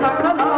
sacanagem.